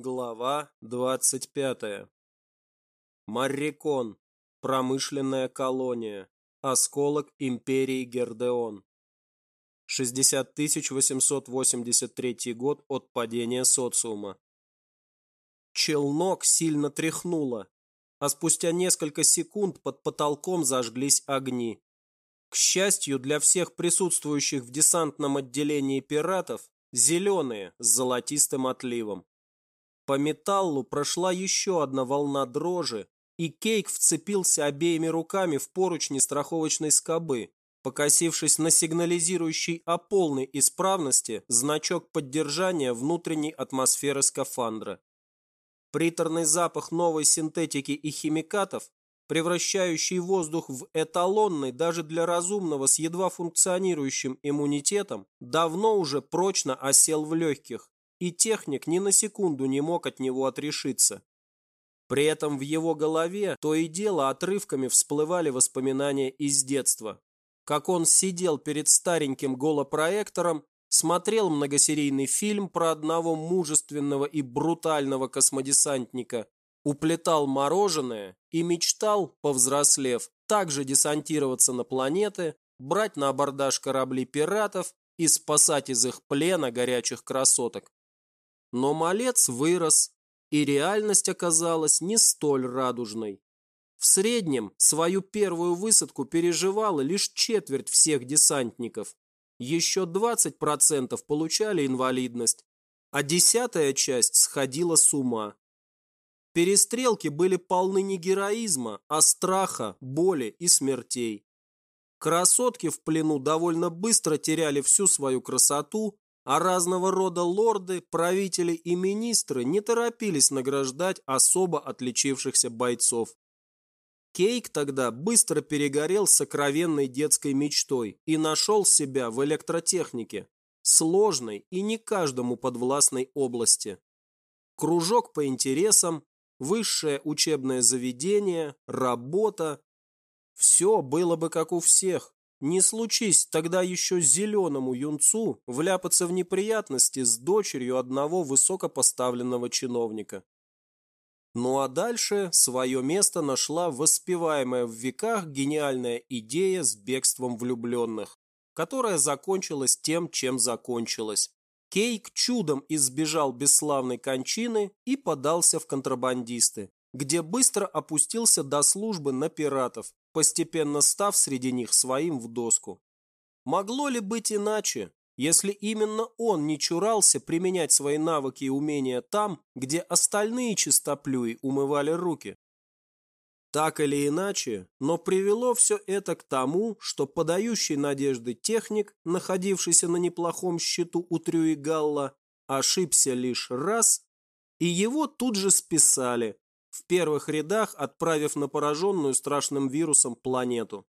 Глава 25. Маррикон. Промышленная колония. Осколок империи Гердеон. 60 883 год от падения социума. Челнок сильно тряхнуло, а спустя несколько секунд под потолком зажглись огни. К счастью для всех присутствующих в десантном отделении пиратов, зеленые с золотистым отливом. По металлу прошла еще одна волна дрожи, и Кейк вцепился обеими руками в поручни страховочной скобы, покосившись на сигнализирующий о полной исправности значок поддержания внутренней атмосферы скафандра. Приторный запах новой синтетики и химикатов, превращающий воздух в эталонный даже для разумного с едва функционирующим иммунитетом, давно уже прочно осел в легких, и техник ни на секунду не мог от него отрешиться. При этом в его голове то и дело отрывками всплывали воспоминания из детства. Как он сидел перед стареньким голопроектором, смотрел многосерийный фильм про одного мужественного и брутального космодесантника, уплетал мороженое и мечтал, повзрослев, также десантироваться на планеты, брать на абордаж корабли пиратов и спасать из их плена горячих красоток. Но малец вырос, и реальность оказалась не столь радужной. В среднем свою первую высадку переживала лишь четверть всех десантников. Еще 20% получали инвалидность, а десятая часть сходила с ума. Перестрелки были полны не героизма, а страха, боли и смертей. Красотки в плену довольно быстро теряли всю свою красоту, а разного рода лорды, правители и министры не торопились награждать особо отличившихся бойцов. Кейк тогда быстро перегорел сокровенной детской мечтой и нашел себя в электротехнике, сложной и не каждому подвластной области. Кружок по интересам, высшее учебное заведение, работа – все было бы как у всех, не случись тогда еще зеленому юнцу вляпаться в неприятности с дочерью одного высокопоставленного чиновника. Ну а дальше свое место нашла воспеваемая в веках гениальная идея с бегством влюбленных, которая закончилась тем, чем закончилась. Кейк чудом избежал бесславной кончины и подался в контрабандисты, где быстро опустился до службы на пиратов, постепенно став среди них своим в доску. Могло ли быть иначе, если именно он не чурался применять свои навыки и умения там, где остальные чистоплюи умывали руки? Так или иначе, но привело все это к тому, что подающий надежды техник, находившийся на неплохом счету у Трюигалла, ошибся лишь раз, и его тут же списали, в первых рядах отправив на пораженную страшным вирусом планету.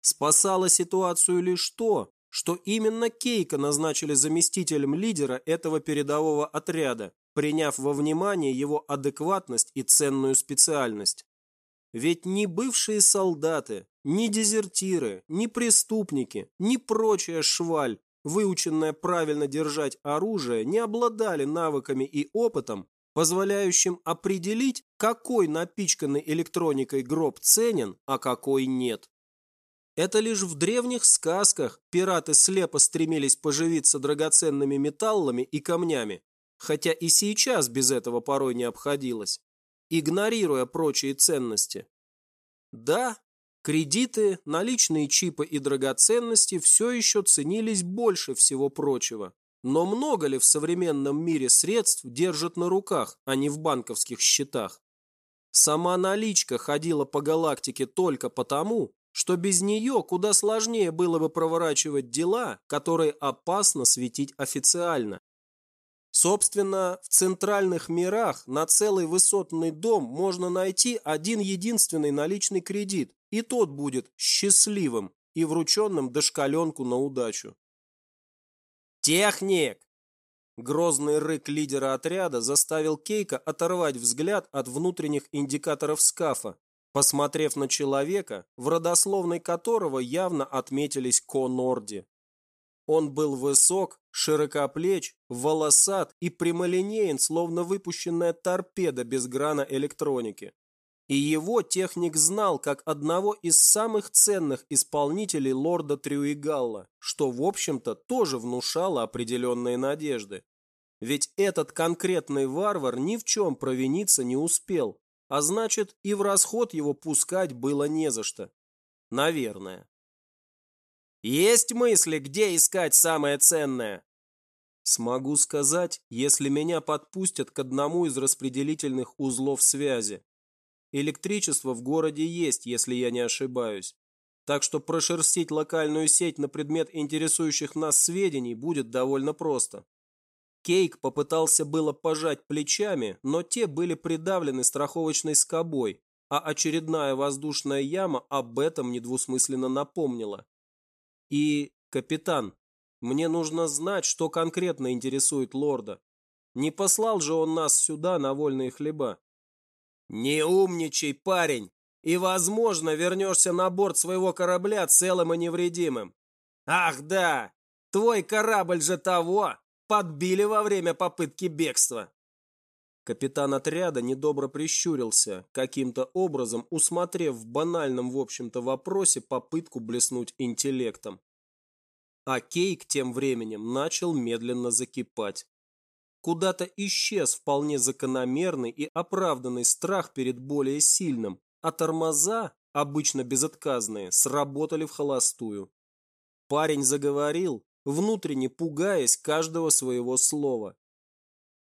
Спасало ситуацию лишь то, что именно Кейка назначили заместителем лидера этого передового отряда, приняв во внимание его адекватность и ценную специальность. Ведь ни бывшие солдаты, ни дезертиры, ни преступники, ни прочая шваль, выученная правильно держать оружие, не обладали навыками и опытом, позволяющим определить, какой напичканный электроникой гроб ценен, а какой нет. Это лишь в древних сказках пираты слепо стремились поживиться драгоценными металлами и камнями, хотя и сейчас без этого порой не обходилось, игнорируя прочие ценности. Да, кредиты, наличные чипы и драгоценности все еще ценились больше всего прочего, но много ли в современном мире средств держат на руках, а не в банковских счетах? Сама наличка ходила по галактике только потому, что без нее куда сложнее было бы проворачивать дела, которые опасно светить официально. Собственно, в центральных мирах на целый высотный дом можно найти один единственный наличный кредит, и тот будет счастливым и врученным дошкаленку на удачу. «Техник!» Грозный рык лидера отряда заставил Кейка оторвать взгляд от внутренних индикаторов скафа, посмотрев на человека, в родословной которого явно отметились Конорди. Он был высок, широкоплеч, волосат и прямолинеен, словно выпущенная торпеда без грана электроники. И его техник знал как одного из самых ценных исполнителей лорда Трюигалла, что, в общем-то, тоже внушало определенные надежды. Ведь этот конкретный варвар ни в чем провиниться не успел, а значит и в расход его пускать было не за что. Наверное. Есть мысли, где искать самое ценное? Смогу сказать, если меня подпустят к одному из распределительных узлов связи. Электричество в городе есть, если я не ошибаюсь. Так что прошерстить локальную сеть на предмет интересующих нас сведений будет довольно просто. Кейк попытался было пожать плечами, но те были придавлены страховочной скобой, а очередная воздушная яма об этом недвусмысленно напомнила. И, капитан, мне нужно знать, что конкретно интересует лорда. Не послал же он нас сюда на вольные хлеба. «Не умничай, парень, и, возможно, вернешься на борт своего корабля целым и невредимым. Ах да, твой корабль же того подбили во время попытки бегства». Капитан отряда недобро прищурился, каким-то образом усмотрев в банальном, в общем-то, вопросе попытку блеснуть интеллектом. А Кейк тем временем начал медленно закипать. Куда-то исчез вполне закономерный и оправданный страх перед более сильным, а тормоза, обычно безотказные, сработали в холостую. Парень заговорил, внутренне пугаясь каждого своего слова.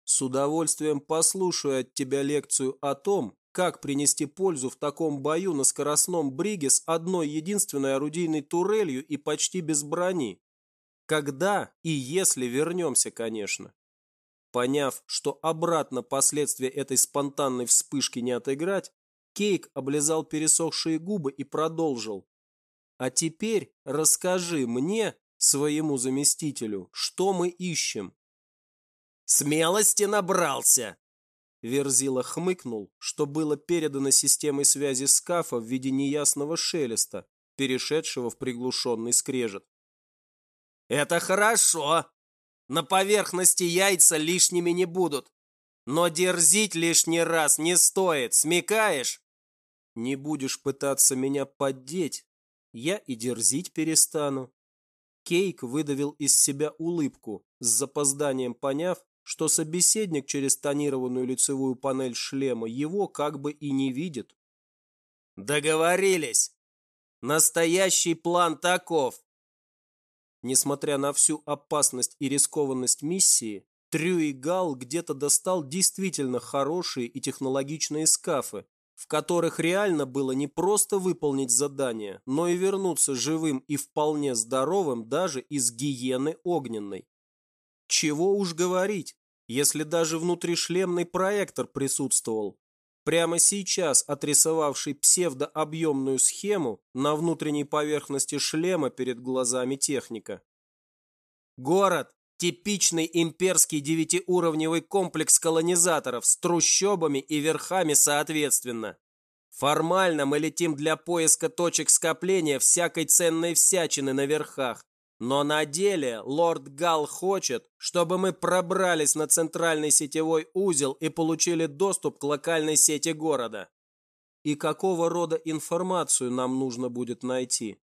С удовольствием послушаю от тебя лекцию о том, как принести пользу в таком бою на скоростном бриге с одной единственной орудийной турелью и почти без брони? Когда и если вернемся, конечно. Поняв, что обратно последствия этой спонтанной вспышки не отыграть, Кейк облизал пересохшие губы и продолжил. «А теперь расскажи мне, своему заместителю, что мы ищем». «Смелости набрался!» Верзила хмыкнул, что было передано системой связи скафа в виде неясного шелеста, перешедшего в приглушенный скрежет. «Это хорошо!» На поверхности яйца лишними не будут. Но дерзить лишний раз не стоит, смекаешь? Не будешь пытаться меня поддеть, я и дерзить перестану. Кейк выдавил из себя улыбку, с запозданием поняв, что собеседник через тонированную лицевую панель шлема его как бы и не видит. Договорились. Настоящий план таков. Несмотря на всю опасность и рискованность миссии, Трю Гал где-то достал действительно хорошие и технологичные скафы, в которых реально было не просто выполнить задание, но и вернуться живым и вполне здоровым даже из гиены огненной. Чего уж говорить, если даже внутришлемный проектор присутствовал, прямо сейчас отрисовавший псевдообъемную схему на внутренней поверхности шлема перед глазами техника. Город – типичный имперский девятиуровневый комплекс колонизаторов с трущобами и верхами соответственно. Формально мы летим для поиска точек скопления всякой ценной всячины на верхах, но на деле лорд Гал хочет, чтобы мы пробрались на центральный сетевой узел и получили доступ к локальной сети города. И какого рода информацию нам нужно будет найти?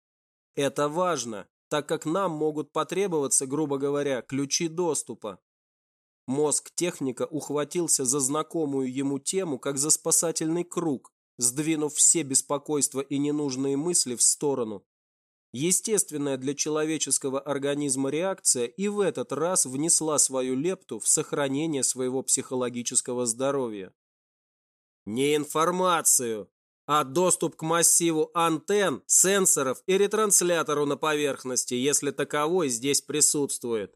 Это важно, так как нам могут потребоваться, грубо говоря, ключи доступа. Мозг техника ухватился за знакомую ему тему, как за спасательный круг, сдвинув все беспокойства и ненужные мысли в сторону Естественная для человеческого организма реакция и в этот раз внесла свою лепту в сохранение своего психологического здоровья. Не информацию, а доступ к массиву антенн, сенсоров и ретранслятору на поверхности, если таковой здесь присутствует.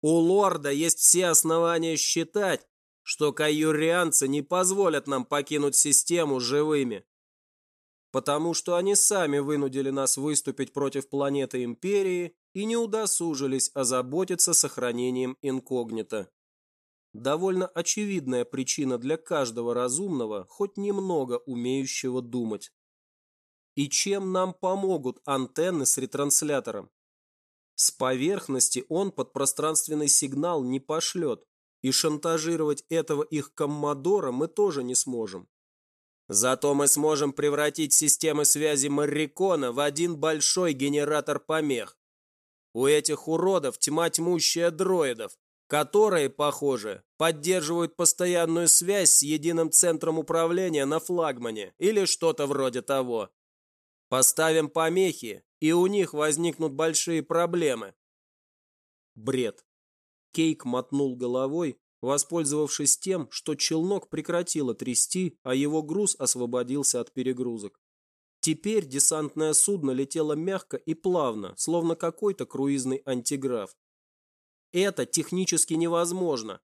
У лорда есть все основания считать, что каюрианцы не позволят нам покинуть систему живыми потому что они сами вынудили нас выступить против планеты Империи и не удосужились озаботиться сохранением инкогнито. Довольно очевидная причина для каждого разумного, хоть немного умеющего думать. И чем нам помогут антенны с ретранслятором? С поверхности он подпространственный сигнал не пошлет, и шантажировать этого их коммодора мы тоже не сможем. Зато мы сможем превратить системы связи Маррикона в один большой генератор помех. У этих уродов тьма тьмущая дроидов, которые, похоже, поддерживают постоянную связь с единым центром управления на флагмане или что-то вроде того. Поставим помехи, и у них возникнут большие проблемы. Бред. Кейк мотнул головой, воспользовавшись тем, что челнок прекратило трясти, а его груз освободился от перегрузок. Теперь десантное судно летело мягко и плавно, словно какой-то круизный антиграф. Это технически невозможно.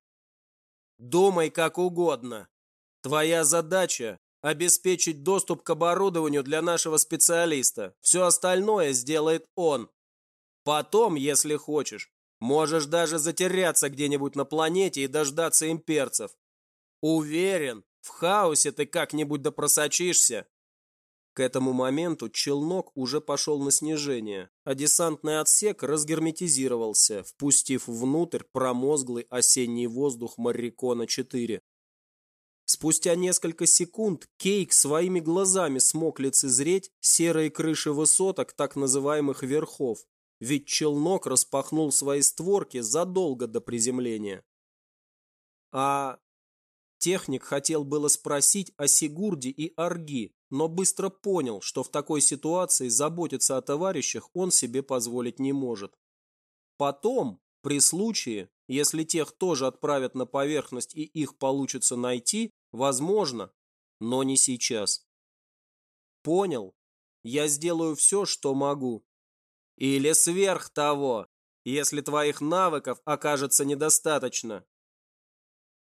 Думай как угодно. Твоя задача – обеспечить доступ к оборудованию для нашего специалиста. Все остальное сделает он. Потом, если хочешь, можешь даже затеряться где-нибудь на планете и дождаться имперцев. Уверен, в хаосе ты как-нибудь допросочишься. К этому моменту челнок уже пошел на снижение, а десантный отсек разгерметизировался, впустив внутрь промозглый осенний воздух Маррикона-4. Спустя несколько секунд Кейк своими глазами смог лицезреть серые крыши высоток так называемых верхов, ведь челнок распахнул свои створки задолго до приземления. А техник хотел было спросить о Сигурде и Арги, но быстро понял, что в такой ситуации заботиться о товарищах он себе позволить не может. Потом, при случае, если тех тоже отправят на поверхность и их получится найти, возможно, но не сейчас. Понял? Я сделаю все, что могу. Или сверх того, если твоих навыков окажется недостаточно.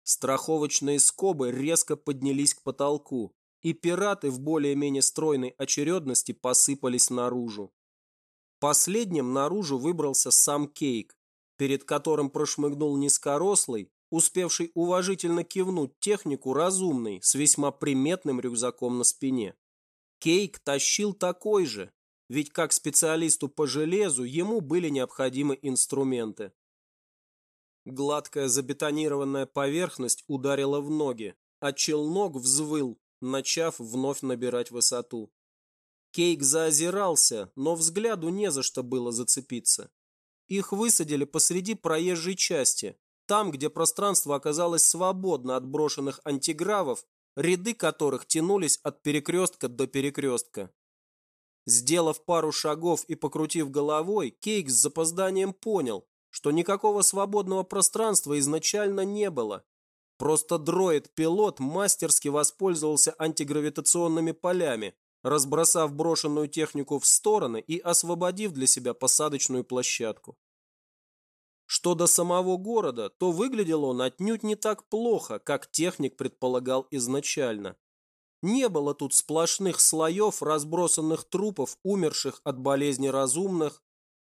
Страховочные скобы резко поднялись к потолку, и пираты в более-менее стройной очередности посыпались наружу. Последним наружу выбрался сам Кейк, перед которым прошмыгнул низкорослый, успевший уважительно кивнуть технику разумный, с весьма приметным рюкзаком на спине. Кейк тащил такой же, ведь как специалисту по железу ему были необходимы инструменты. Гладкая забетонированная поверхность ударила в ноги, а челнок взвыл, начав вновь набирать высоту. Кейк заозирался, но взгляду не за что было зацепиться. Их высадили посреди проезжей части, там, где пространство оказалось свободно от брошенных антигравов, ряды которых тянулись от перекрестка до перекрестка. Сделав пару шагов и покрутив головой, Кейк с запозданием понял, что никакого свободного пространства изначально не было, Просто дроид-пилот мастерски воспользовался антигравитационными полями, разбросав брошенную технику в стороны и освободив для себя посадочную площадку. Что до самого города, то выглядел он отнюдь не так плохо, как техник предполагал изначально. Не было тут сплошных слоев разбросанных трупов, умерших от болезни разумных,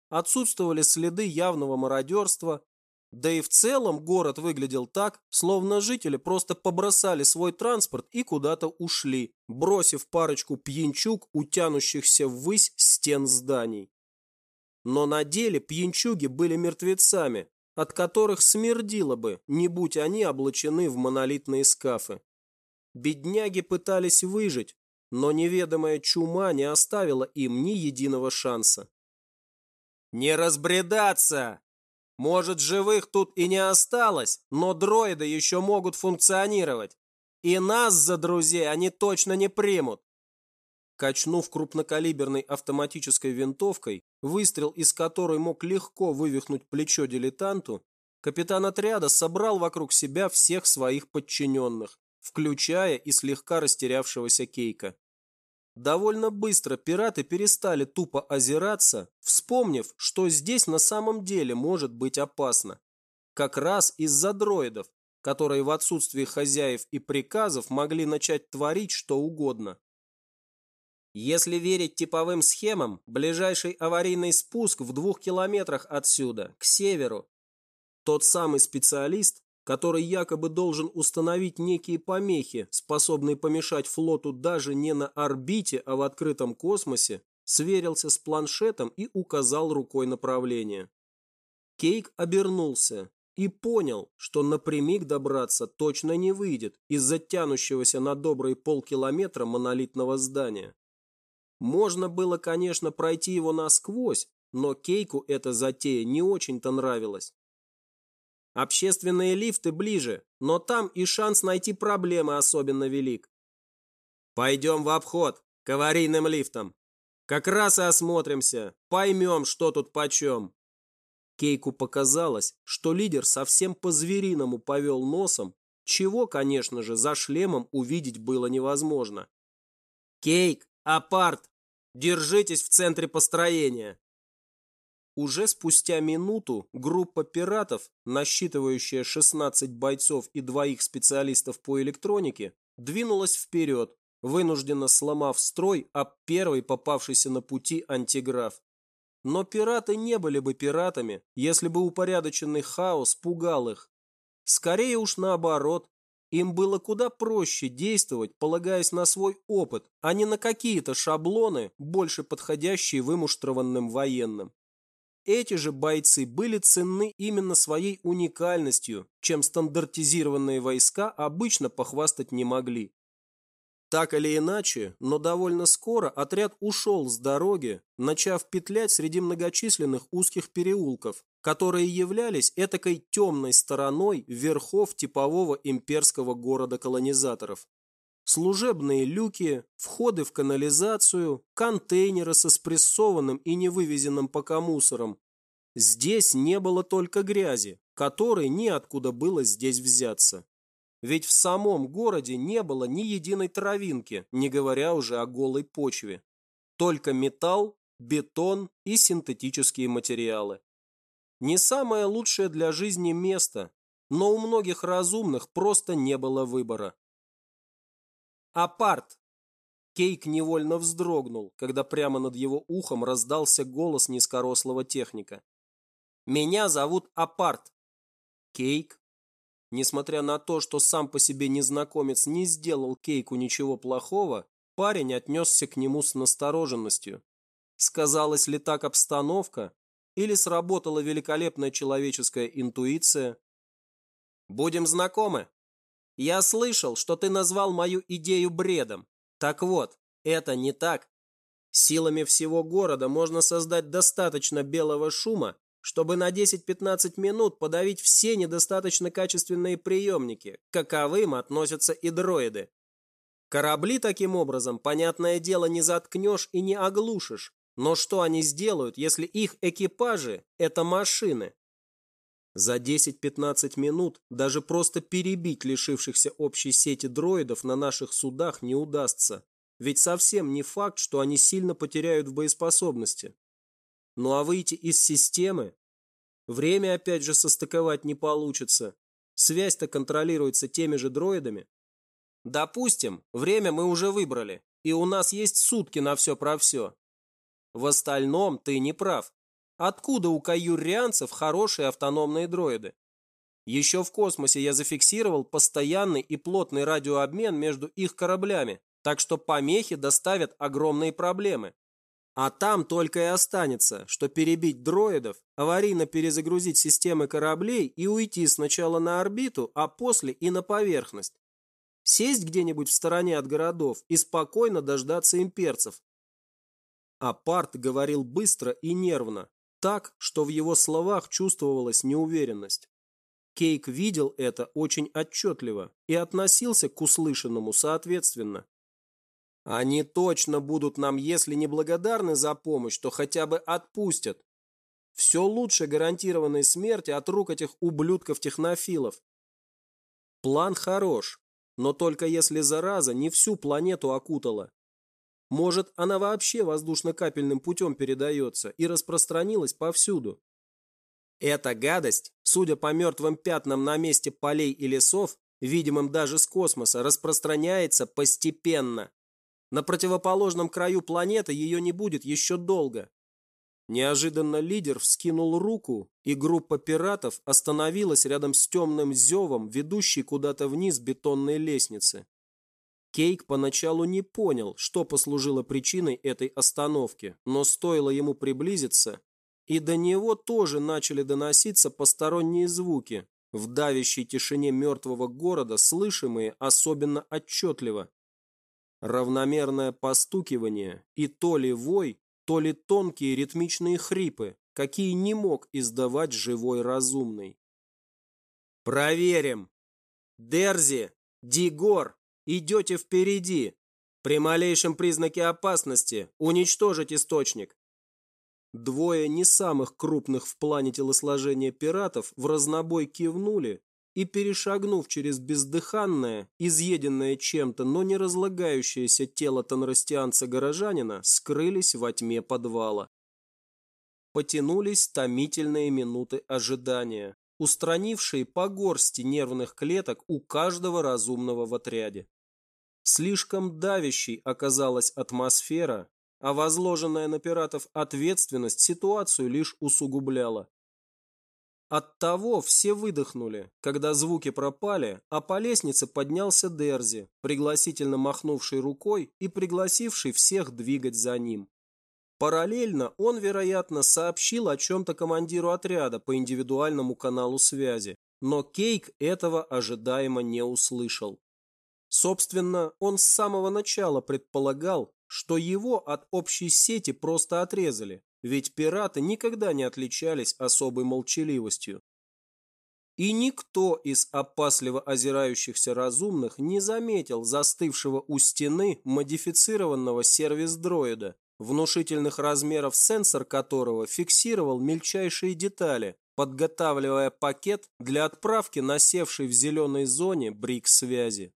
отсутствовали следы явного мародерства, да и в целом город выглядел так, словно жители просто побросали свой транспорт и куда-то ушли, бросив парочку пьянчуг, утянущихся ввысь стен зданий. Но на деле пьянчуги были мертвецами, от которых смердило бы, не будь они облачены в монолитные скафы. Бедняги пытались выжить, но неведомая чума не оставила им ни единого шанса. «Не разбредаться!» Может, живых тут и не осталось, но дроиды еще могут функционировать. И нас за друзей они точно не примут. Качнув крупнокалиберной автоматической винтовкой, выстрел из которой мог легко вывихнуть плечо дилетанту, капитан отряда собрал вокруг себя всех своих подчиненных, включая и слегка растерявшегося Кейка. Довольно быстро пираты перестали тупо озираться, вспомнив, что здесь на самом деле может быть опасно. Как раз из-за дроидов, которые в отсутствии хозяев и приказов могли начать творить что угодно. Если верить типовым схемам, ближайший аварийный спуск в двух километрах отсюда, к северу. Тот самый специалист, который якобы должен установить некие помехи, способные помешать флоту даже не на орбите, а в открытом космосе, сверился с планшетом и указал рукой направление. Кейк обернулся и понял, что напрямик добраться точно не выйдет из-за тянущегося на добрые полкилометра монолитного здания. Можно было, конечно, пройти его насквозь, но Кейку эта затея не очень-то нравилась. Общественные лифты ближе, но там и шанс найти проблемы особенно велик. Пойдем в обход, к аварийным лифтам. Как раз и осмотримся, поймем, что тут почем. Кейку показалось, что лидер совсем по-звериному повел носом, чего, конечно же, за шлемом увидеть было невозможно. «Кейк, апарт, держитесь в центре построения!» Уже спустя минуту группа пиратов, насчитывающая 16 бойцов и двоих специалистов по электронике, двинулась вперед, вынужденно сломав строй об первый попавшийся на пути антиграф. Но пираты не были бы пиратами, если бы упорядоченный хаос пугал их. Скорее уж наоборот, им было куда проще действовать, полагаясь на свой опыт, а не на какие-то шаблоны, больше подходящие вымуштрованным военным. Эти же бойцы были ценны именно своей уникальностью, чем стандартизированные войска обычно похвастать не могли. Так или иначе, но довольно скоро отряд ушел с дороги, начав петлять среди многочисленных узких переулков, которые являлись этакой темной стороной верхов типового имперского города колонизаторов служебные люки, входы в канализацию, контейнеры со спрессованным и невывезенным пока мусором. Здесь не было только грязи, которой неоткуда было здесь взяться. Ведь в самом городе не было ни единой травинки, не говоря уже о голой почве. Только металл, бетон и синтетические материалы. Не самое лучшее для жизни место, но у многих разумных просто не было выбора. «Апарт!» Кейк невольно вздрогнул, когда прямо над его ухом раздался голос низкорослого техника. «Меня зовут Апарт!» «Кейк?» Несмотря на то, что сам по себе незнакомец не сделал Кейку ничего плохого, парень отнесся к нему с настороженностью. Сказалась ли так обстановка, или сработала великолепная человеческая интуиция? «Будем знакомы?» Я слышал, что ты назвал мою идею бредом. Так вот, это не так. Силами всего города можно создать достаточно белого шума, чтобы на 10-15 минут подавить все недостаточно качественные приемники, каковым относятся и дроиды. Корабли таким образом, понятное дело, не заткнешь и не оглушишь. Но что они сделают, если их экипажи – это машины? За 10-15 минут даже просто перебить лишившихся общей сети дроидов на наших судах не удастся. Ведь совсем не факт, что они сильно потеряют в боеспособности. Ну а выйти из системы? Время опять же состыковать не получится. Связь-то контролируется теми же дроидами. Допустим, время мы уже выбрали, и у нас есть сутки на все про все. В остальном ты не прав. Откуда у каюрианцев хорошие автономные дроиды? Еще в космосе я зафиксировал постоянный и плотный радиообмен между их кораблями, так что помехи доставят огромные проблемы. А там только и останется, что перебить дроидов, аварийно перезагрузить системы кораблей и уйти сначала на орбиту, а после и на поверхность. Сесть где-нибудь в стороне от городов и спокойно дождаться имперцев. Апарт говорил быстро и нервно, так, что в его словах чувствовалась неуверенность. Кейк видел это очень отчетливо и относился к услышанному соответственно. Они точно будут нам, если не благодарны за помощь, то хотя бы отпустят. Все лучше гарантированной смерти от рук этих ублюдков-технофилов. План хорош, но только если зараза не всю планету окутала. Может, она вообще воздушно-капельным путем передается и распространилась повсюду. Эта гадость, судя по мертвым пятнам на месте полей и лесов, видимым даже с космоса, распространяется постепенно. На противоположном краю планеты ее не будет еще долго. Неожиданно лидер вскинул руку, и группа пиратов остановилась рядом с темным зевом, ведущей куда-то вниз бетонной лестницы. Кейк поначалу не понял, что послужило причиной этой остановки, но стоило ему приблизиться, и до него тоже начали доноситься посторонние звуки, в давящей тишине мертвого города слышимые особенно отчетливо. Равномерное постукивание и то ли вой, то ли тонкие ритмичные хрипы, какие не мог издавать живой разумный. «Проверим! Дерзи! Дигор! Идете впереди! При малейшем признаке опасности уничтожить источник!» Двое не самых крупных в плане телосложения пиратов в разнобой кивнули и, перешагнув через бездыханное, изъеденное чем-то, но не разлагающееся тело тонрастианца-горожанина, скрылись во тьме подвала. Потянулись томительные минуты ожидания, устранившие по горсти нервных клеток у каждого разумного в отряде. Слишком давящей оказалась атмосфера, а возложенная на пиратов ответственность ситуацию лишь усугубляла. Оттого все выдохнули, когда звуки пропали, а по лестнице поднялся Дерзи, пригласительно махнувший рукой и пригласивший всех двигать за ним. Параллельно он, вероятно, сообщил о чем-то командиру отряда по индивидуальному каналу связи, но Кейк этого ожидаемо не услышал. Собственно, он с самого начала предполагал, что его от общей сети просто отрезали, ведь пираты никогда не отличались особой молчаливостью. И никто из опасливо озирающихся разумных не заметил застывшего у стены модифицированного сервис-дроида, внушительных размеров сенсор которого фиксировал мельчайшие детали, подготавливая пакет для отправки насевшей в зеленой зоне брик связи.